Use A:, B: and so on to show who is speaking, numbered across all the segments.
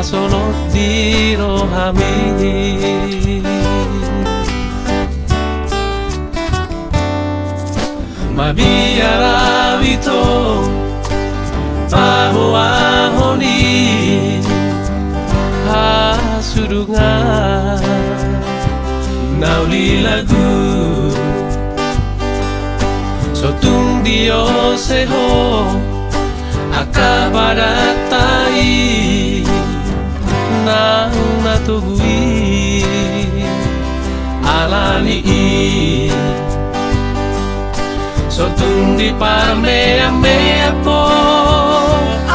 A: corazón tiro a mí. Ma via rabito, baho ahoni, asurunga, nauli lagu. Sotung Dios seho, akabarat tayo. nang natugui alani i. Sotundi par me me po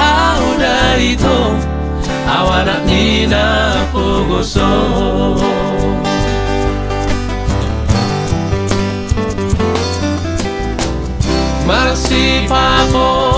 A: au dari to. Awana nina pogoso. Masih pamor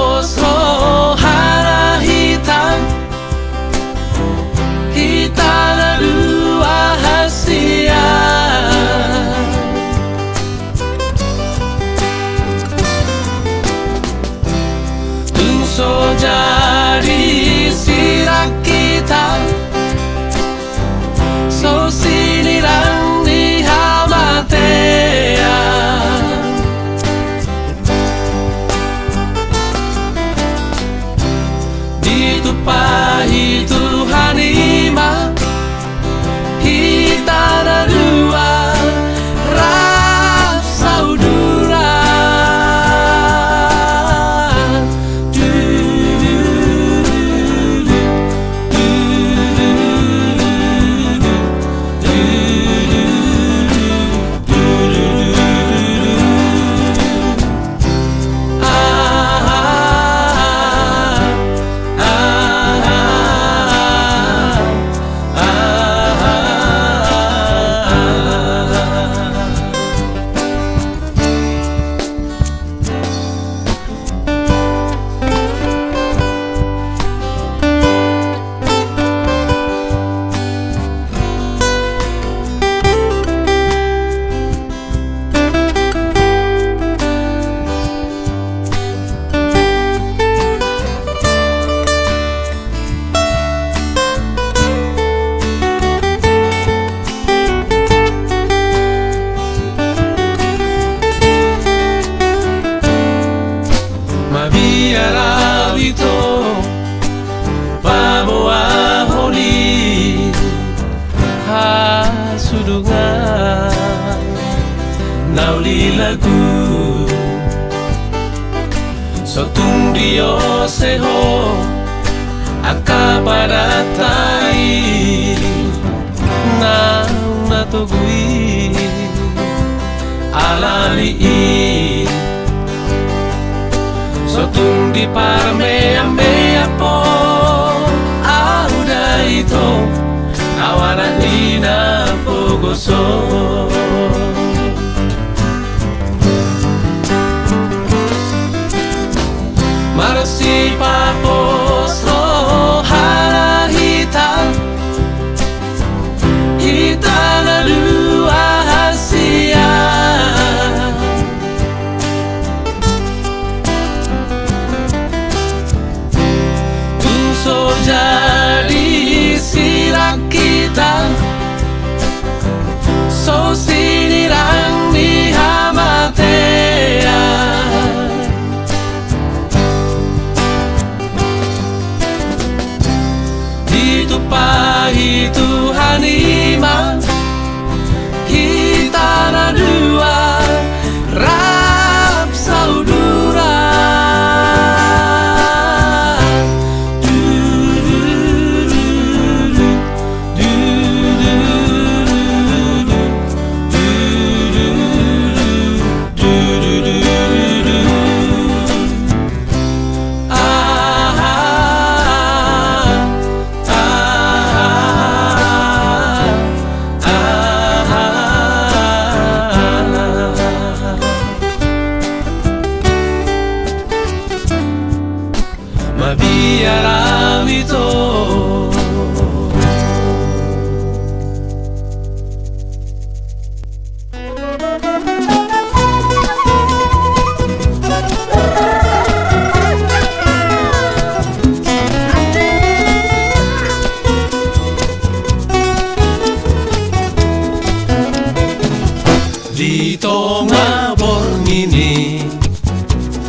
A: Di toma mabongini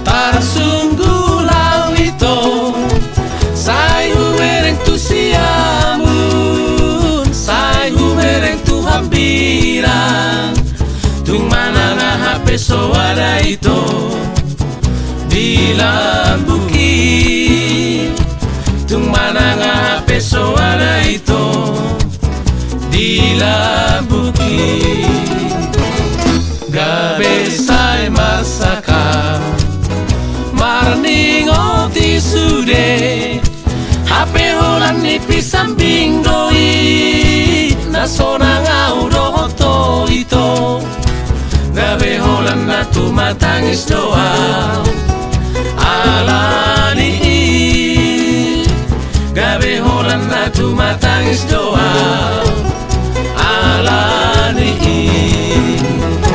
A: tar sungguh lawito Sayu mereng tu siamun Sayu mereng tu hampiran. Tung mana na peso soara itu Di lambuki Tung mana na peso soara itu Di lambuki Cabeza e masaka Marni ngoti sude. Hape holan ni pisang bingdoi. Nasona ngau dohoto ito Nabe holan na tumatangis doa. Alani Gabe holan na tumatangis doa. Alani Alani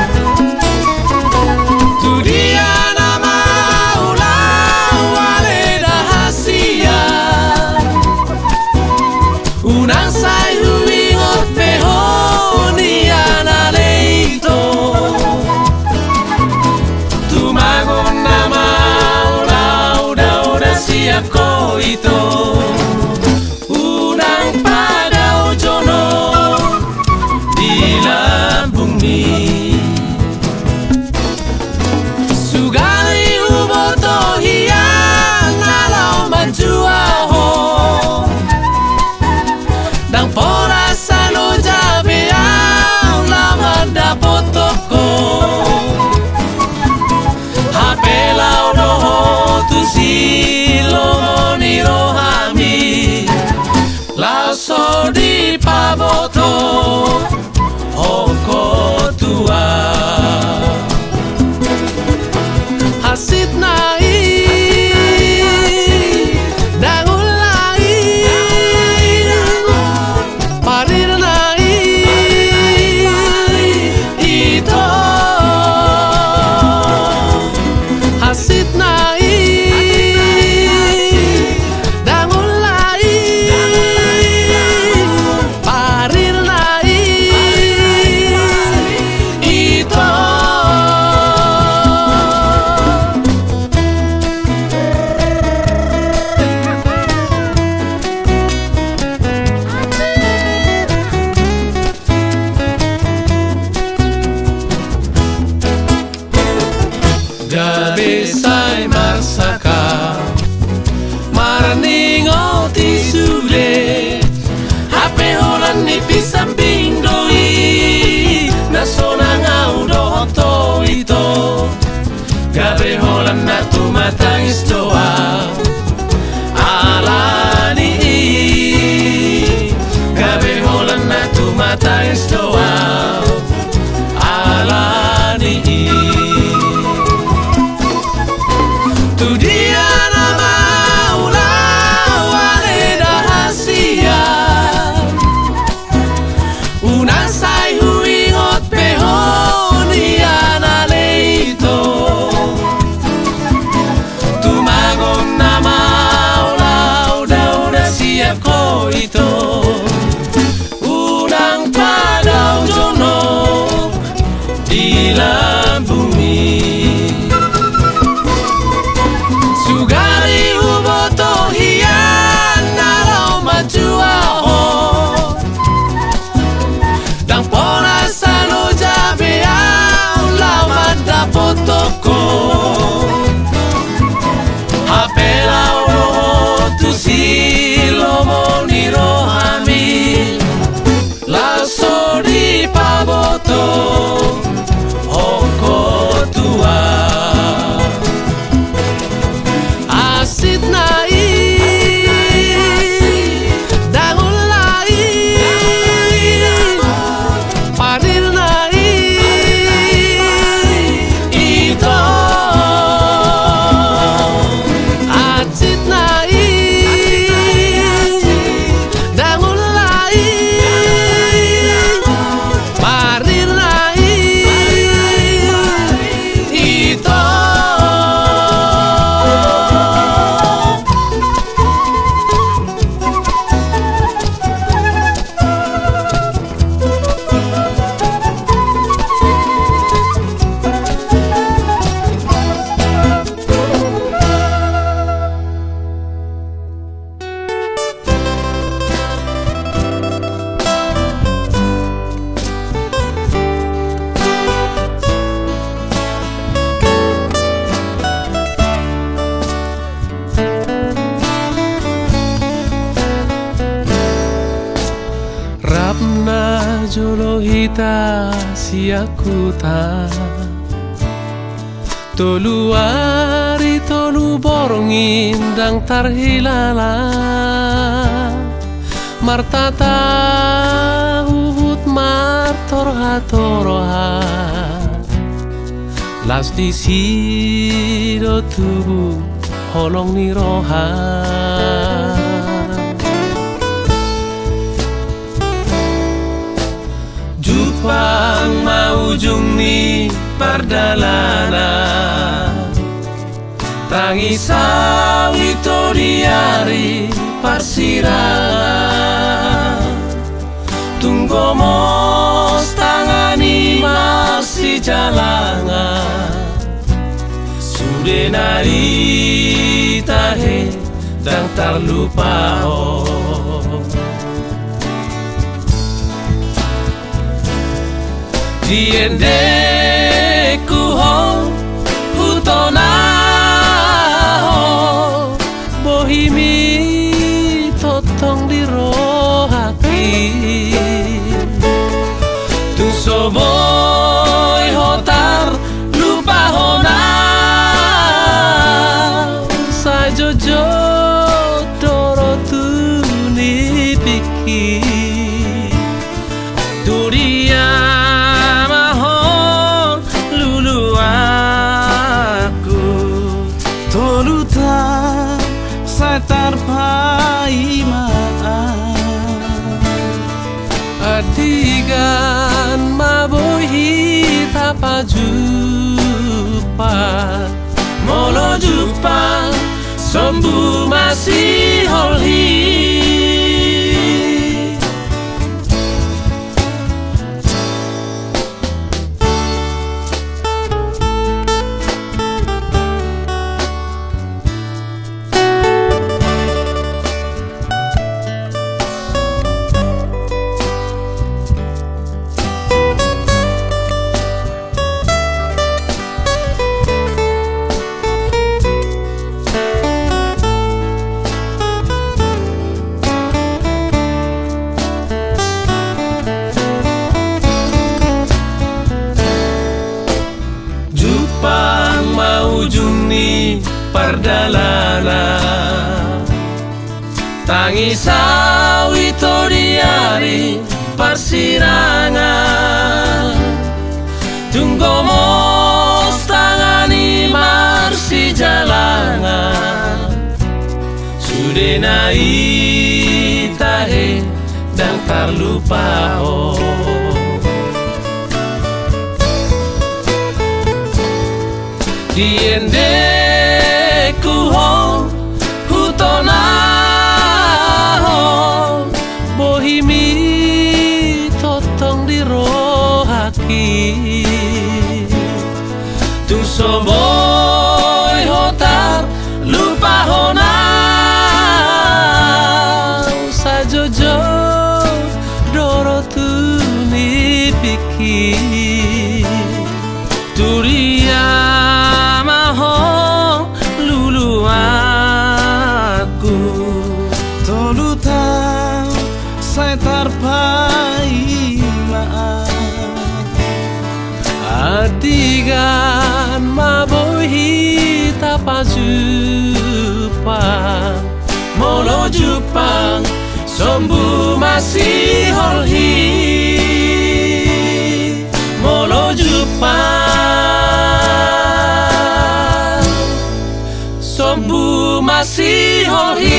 A: kita siakuta Toluari tolu borongin dang tarhilala. Martata uhut martorha toroha Las di sido tubuh holong ni Jupang maujung ni pardalanan Tangi sawi diari parsirangan Tunggu mos tangani masih jalangan Sudah nari tahe dan terlupa oh Diende ku ho hutona ho bohimi totong di rohaki tu soboy naitare dan parlupa o oh. Diende ku ho lombu masih holhi. Molo jupa sombu masih holhi.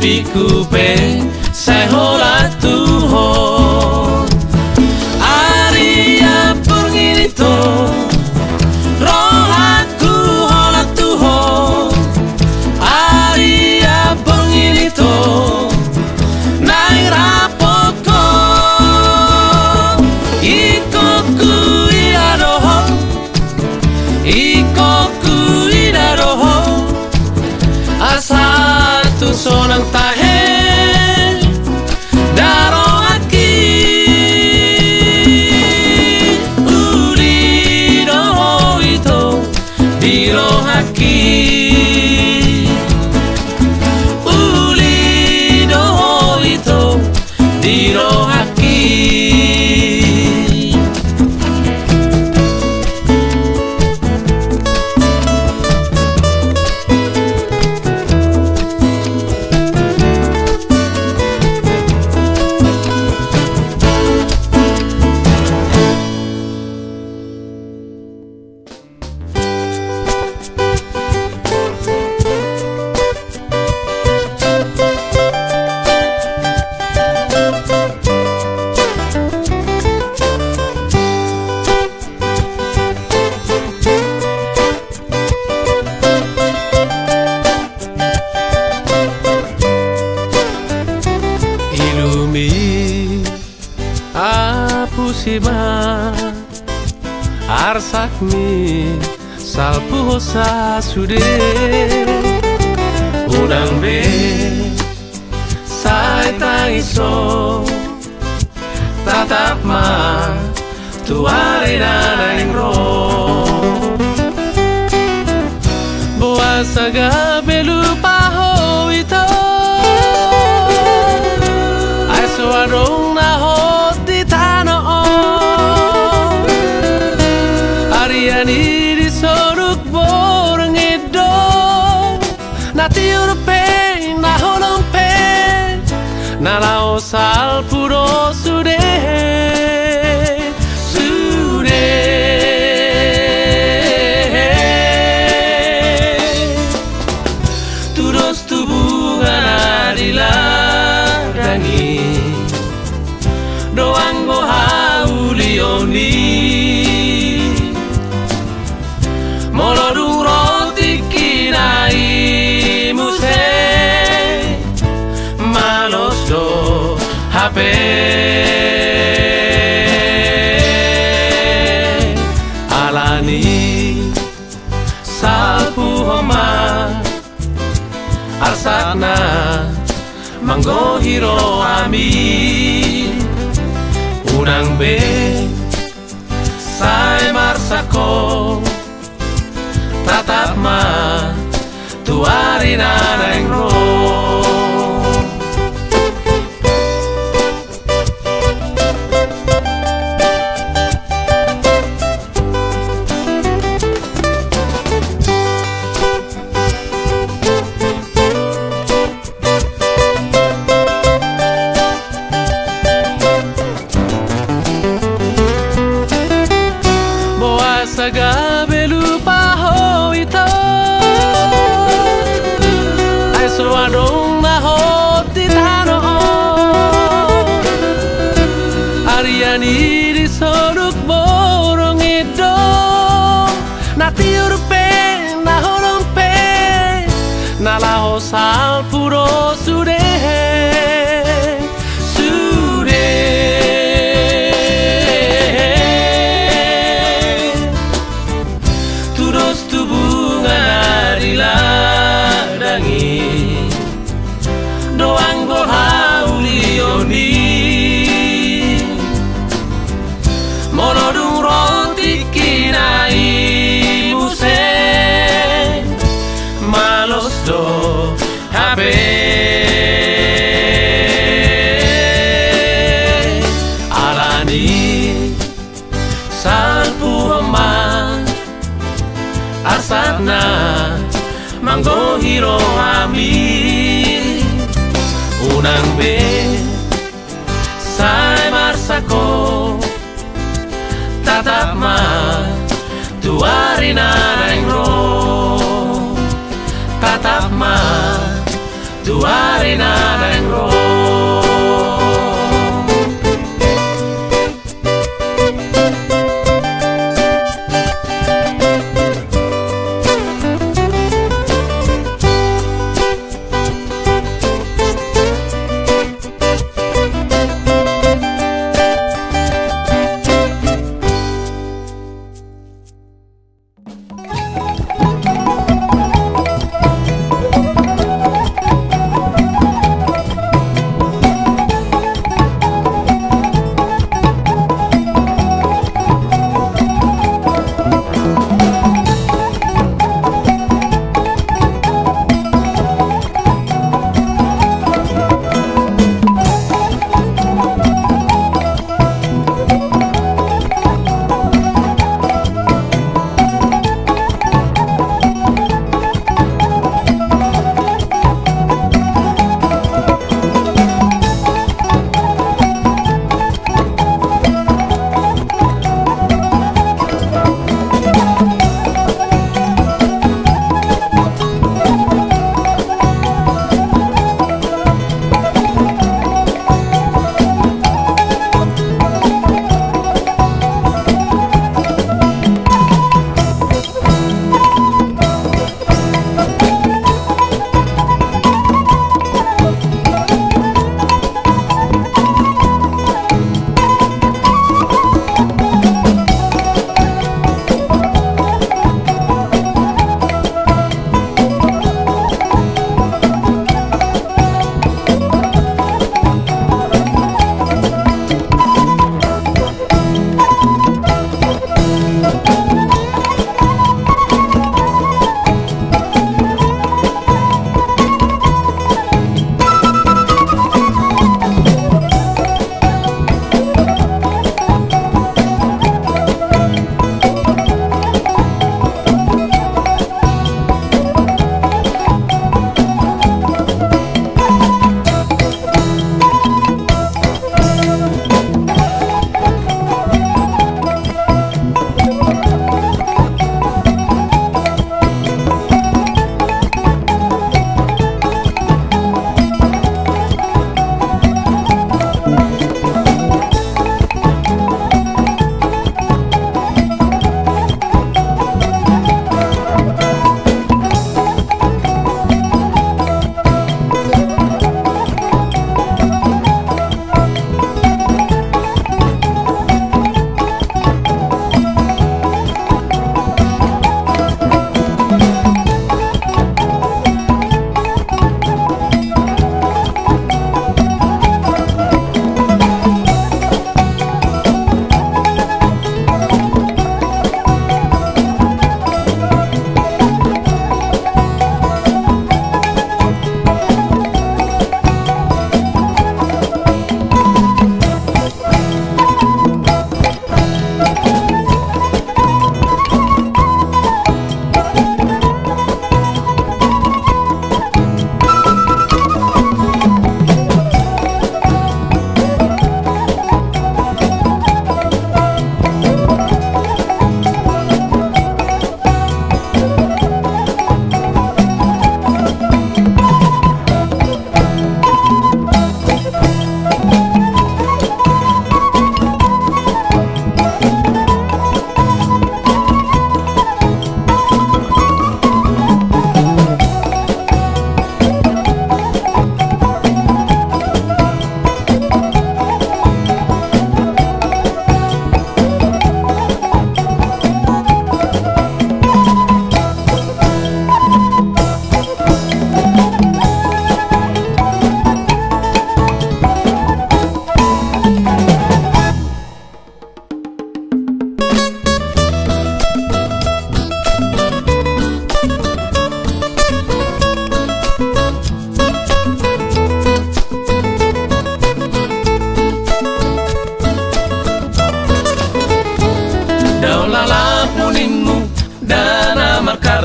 A: be cool. giro a mi. Unang be Sai marsako Tatap Tuarina unang be sai marsako tatap ma tuari naneng ro. Tatap ma tuari naneng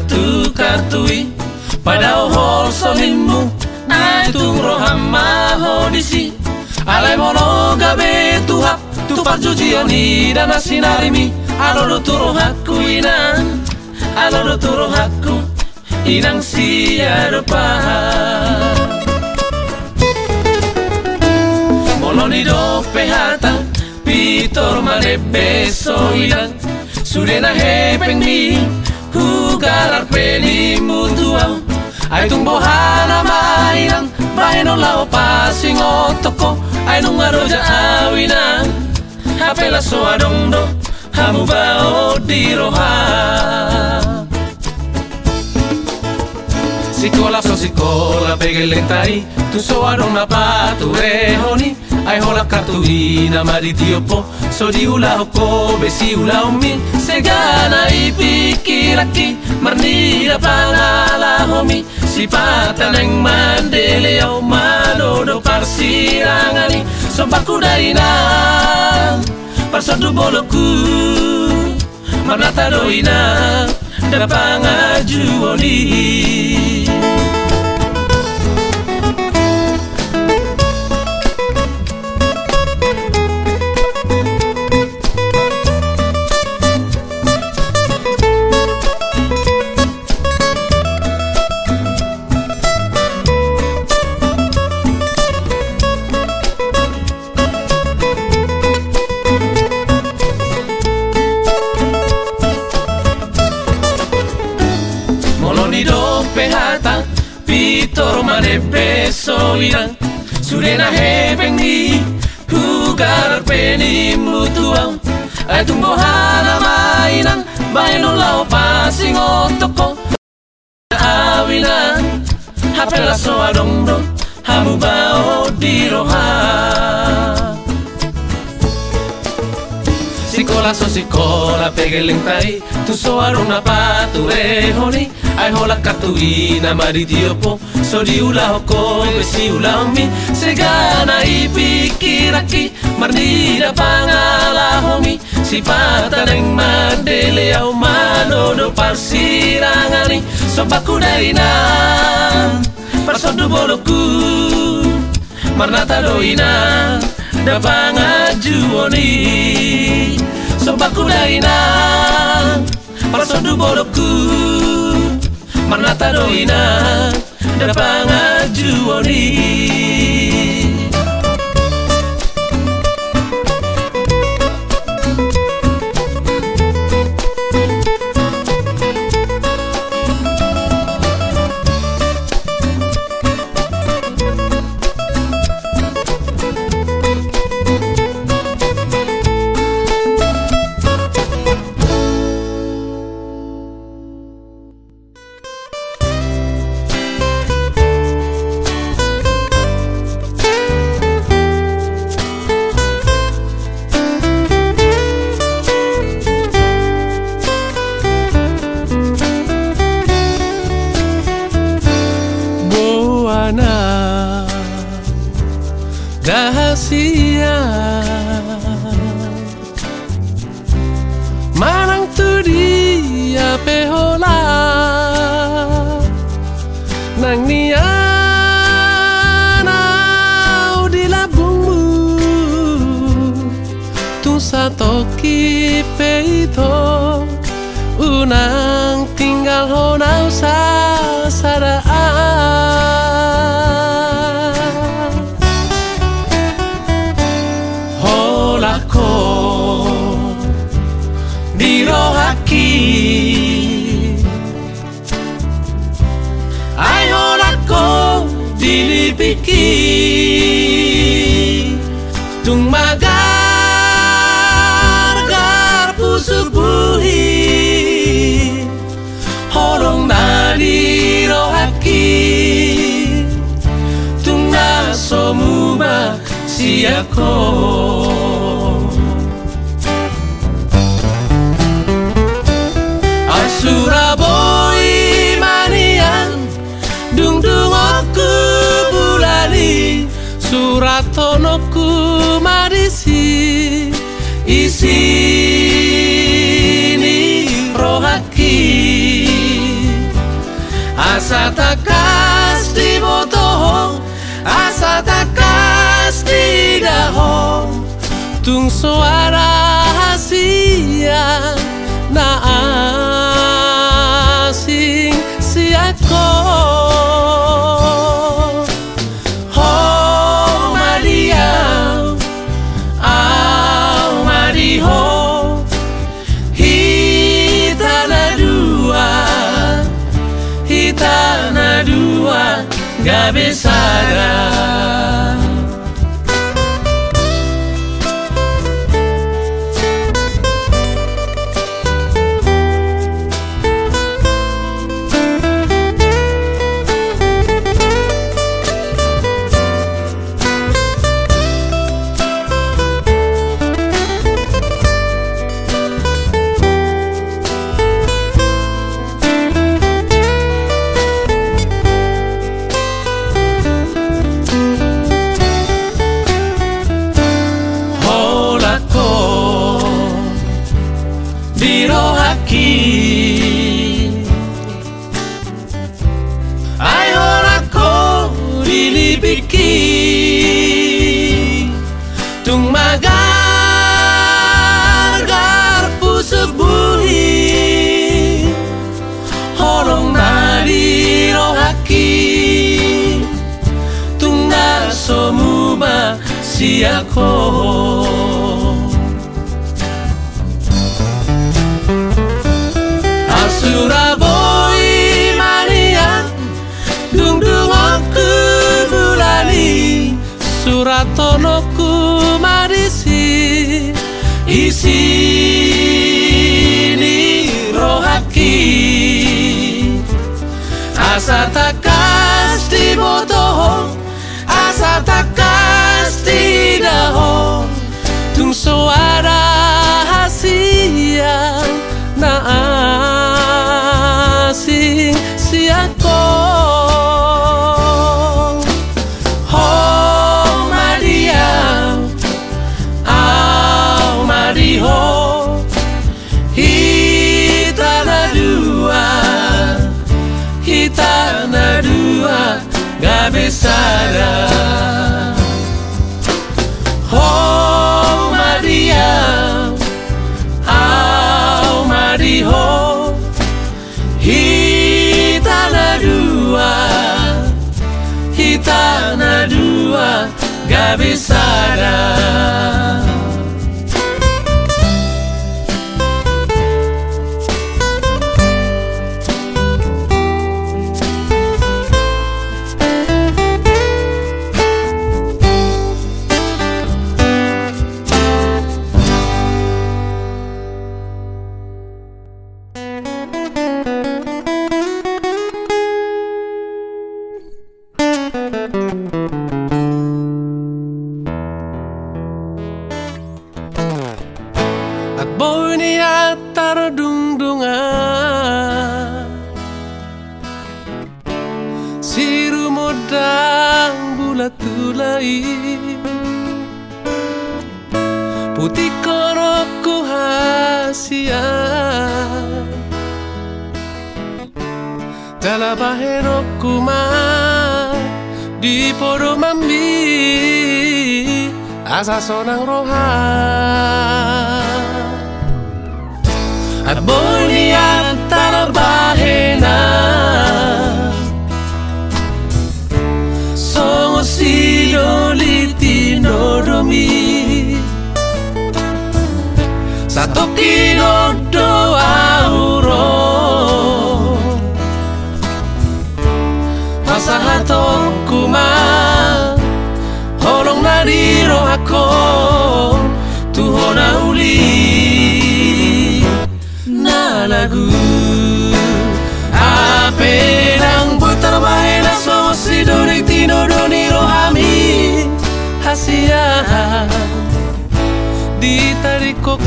A: kartu kartui. Pada ohol solimu aitung rohama hodisi. Alai mono gabe tuhap tupar jujioni dan asinarimi alodo turo hakku inang alodo turo hakku inang siya depan Moloni do pehata pitor mane beso inang Sudena hepeng mi hugarar peli mutuau ai tumbohana mainang baeno lao pasing otoko. Ai nung aroja awinang hapela soadongdo hamu bao diroha Sikola so sikola pegeletai tu soarona patu rehoni Ai hola So di ula hoko besi ula umi Segana ipikiraki Marnira Sipata neng mandele au manodo parsirangani. Sompaku daina Parsodu boloku. Marnata doina Dapangajuoni Moloni yang Surena hepeng ni Hugar peni mutuang Atung bohana mainang Maino lao pasing otoko Awinan Hapela soa dong dong Hamu ba Sikola so sikola pegeleng tai Tu so aruna patu rehoni Ai hola katuina maritiopo So di ula hoko besi ula omi Segana ipikiraki pangala homi Sipata neng mandele au manodo parsirangani daina Parsodu boloku Marnata doina Dapangajuoni Sobaku daina Parsodu boloku Marnata doina Dapangajuoni Buana Asa takas di botoho Asa takas di daho Tung suara hasia Asura boy Maria Dung dung aku bulani Suratono ku marisi Isi ni rohaki. Asa takas di botoho Asa takas di daho. Tung suara si Oh Maria Au Mariho Hita na dua Hita na dua Gabe sarah avisara. At boy ni atar dungdungan Siru modang bulat tulai. Putih korokku hasia. Tala bahenokku ma. Di podo mambi. Asa sonang roha boy ni antara bahena Songo silo litino domi Satu kino do auro Masa hatong kuma Holong nadiro ako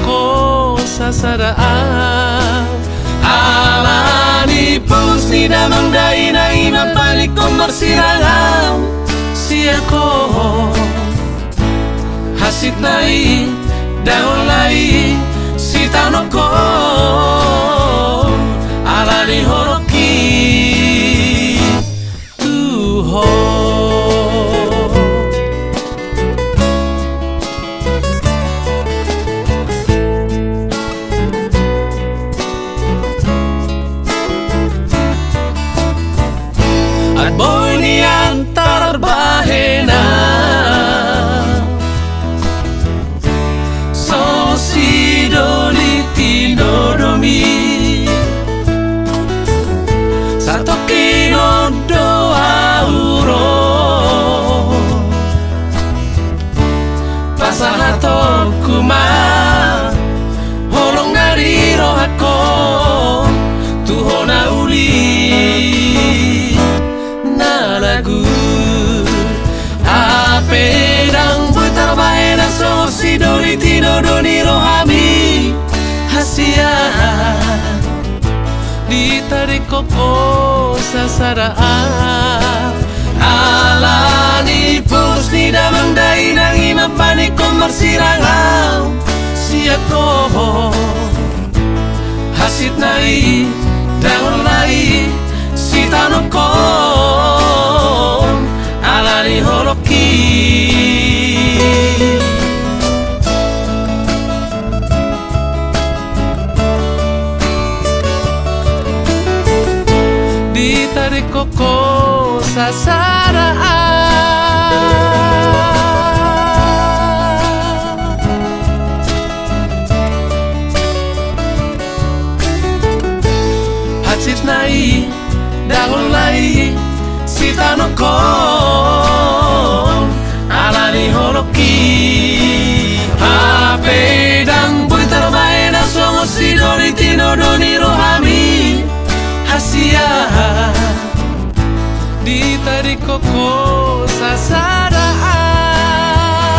A: koko sasadaan Alani pus ni damang dai na ina panik ko marsirangang Siya ko Hasit nai daon si tano ko Alani horoki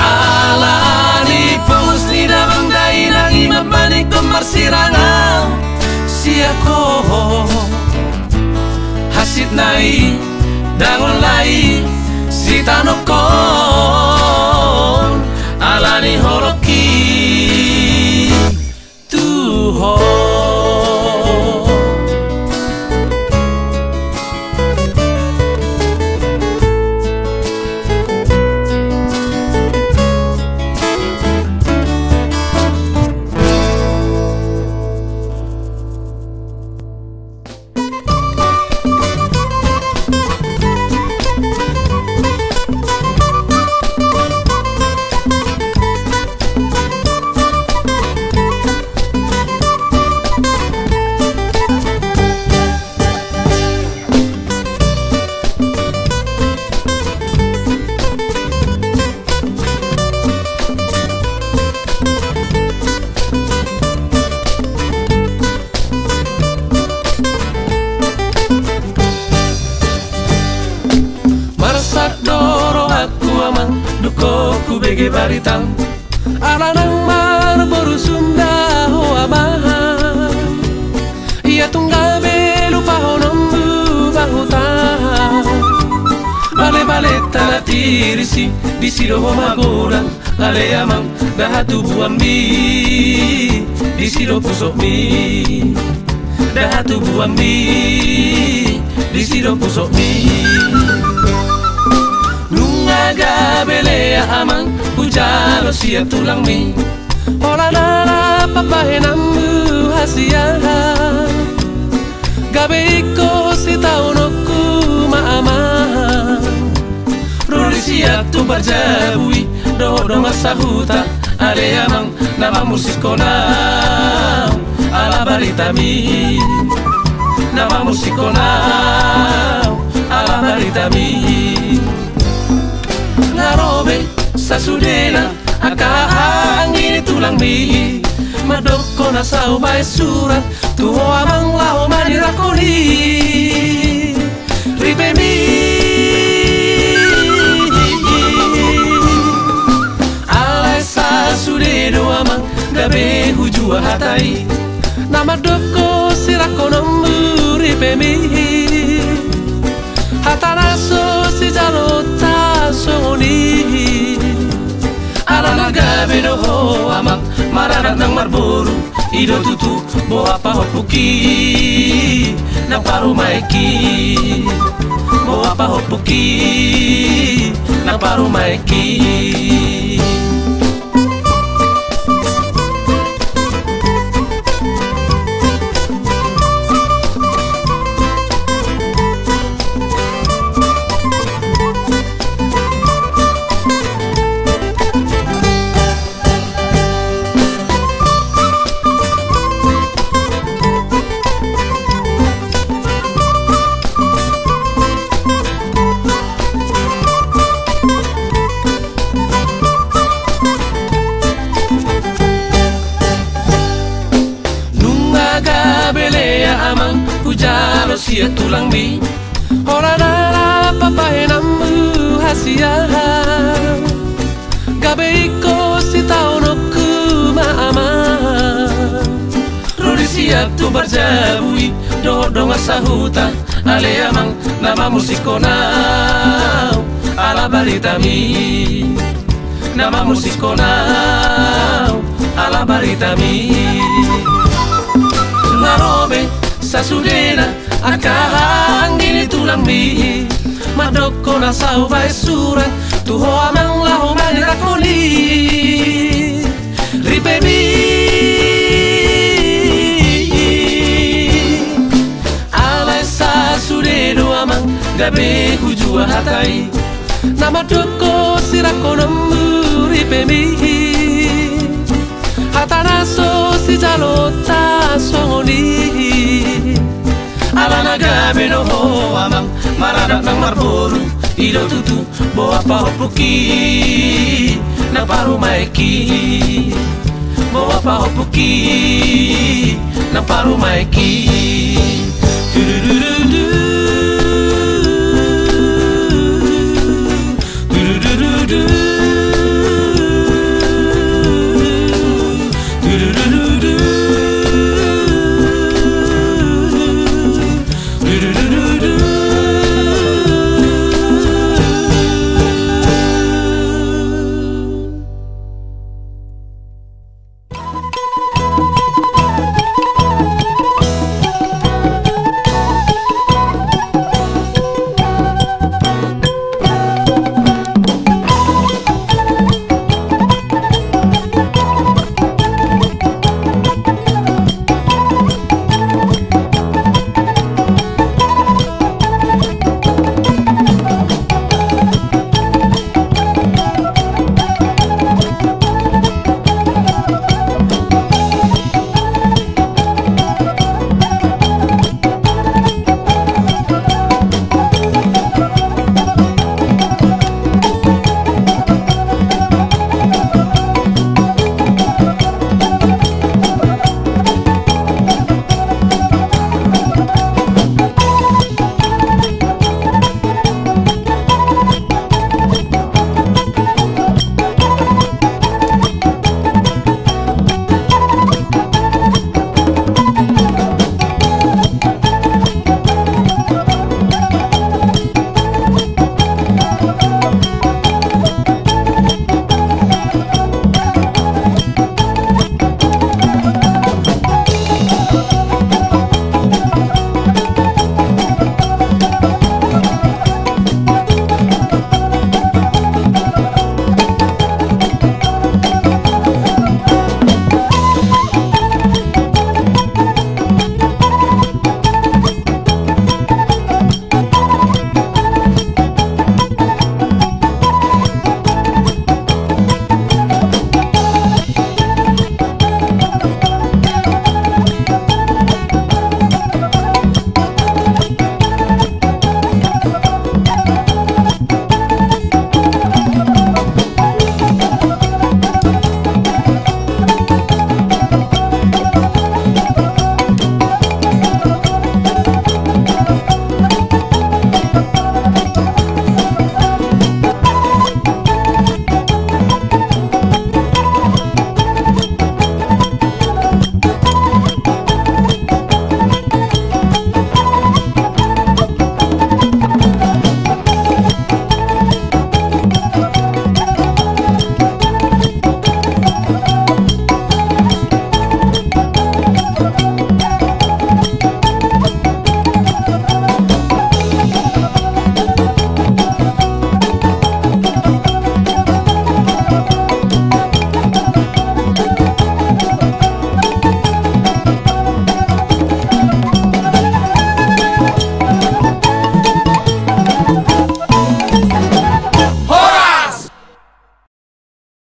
A: Alani pus ni damang dai nang imamani kemar sirangau Siako Hasit nai dangon lai si tanokon Alani holoki Tuho siro pusok mi Dahatu buambi Di siro pusok mi. Nungaga belea amang Ujalo siya tulang mi. Ola nala papahenambu hasia Gabe Siya tu bajabui Doho donga sahuta Ale amang nama musikona Ala barita mi. Nama musikona Ala barita mi. Narobe sa sudena Akaangin tulang mi. Madoko na sa ubay surat. Tuho amang lao manirakoni Gabe hujua hatai. Nama doko sirako nombu ribe mi. Hatanaso si jalota songoni Alana gabe do ho Marana nang marboru Ido tutu bo apa hopuki Nang paru maiki Bo apa hopuki Nang paru maiki Ala barita mi Narobe sasudena Akahang gini tulang mi Madoko na sa ubay surat Tuho amang laho manirakoni Ripe mi Alay sasudeno amang Gabe hujua hatai. Nama doko sirakonomu ripe si jalota songoni Alana gabe no ho amang Marada nang marboru Ido tutu bo apa hopuki Na paru maiki Bo apa hopuki Na paru maiki